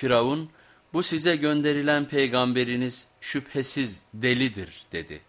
Firavun bu size gönderilen peygamberiniz şüphesiz delidir dedi.